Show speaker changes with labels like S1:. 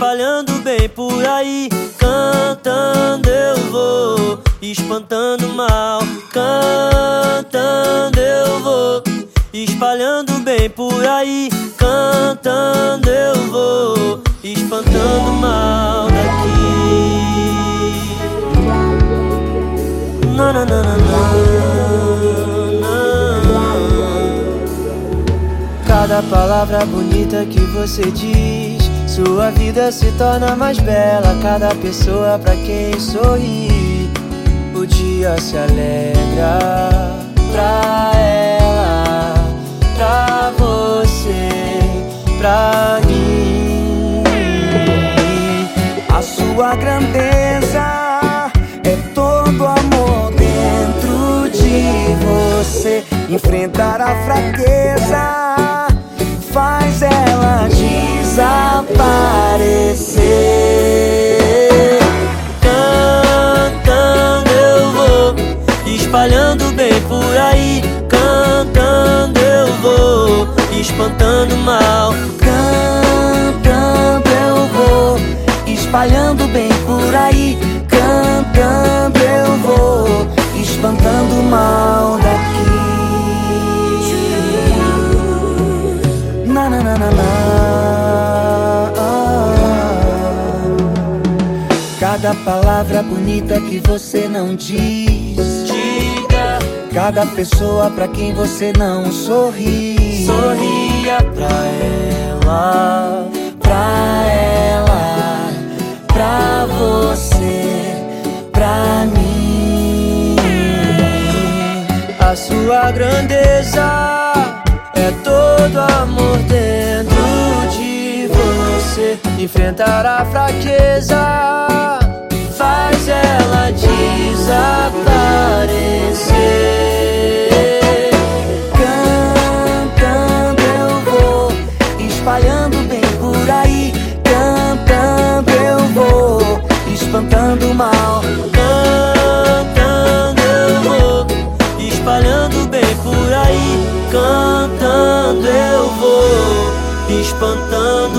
S1: espalhando bem por aí. Cantando eu vou, espantando mal. Cantando eu vou, espalhando bem por aí. Cantando eu vou, espantando mal daqui. Na, na, na, na, Cada palavra bonita que você diz, sua vida se torna mais bela. Cada pessoa pra quem sorri, o dia se alegra. Pra ela, pra você, pra mim.
S2: A sua grandeza é todo amor dentro de você. Enfrentar a fraqueza desaparecer.
S1: Cantando eu vou, espalhando bem por aí. Cantando eu vou, espantando mal.
S2: Cantando eu vou, espalhando bem por aí. Cantando eu vou, espantando mal daqui. Na na na na na. Cada palavra bonita que você não diz.
S1: Diga,
S2: Cada pessoa pra quem você não sorri.
S1: sorria pra ela.
S2: pra ela, pra você, pra mim.
S1: A sua grandeza é todo amor dentro de você. Enfrentar a fraqueza
S2: espalhando bem por aí. Cantando eu vou, espantando mal.
S1: Cantando eu vou, espalhando bem por aí. Cantando eu vou, espantando o.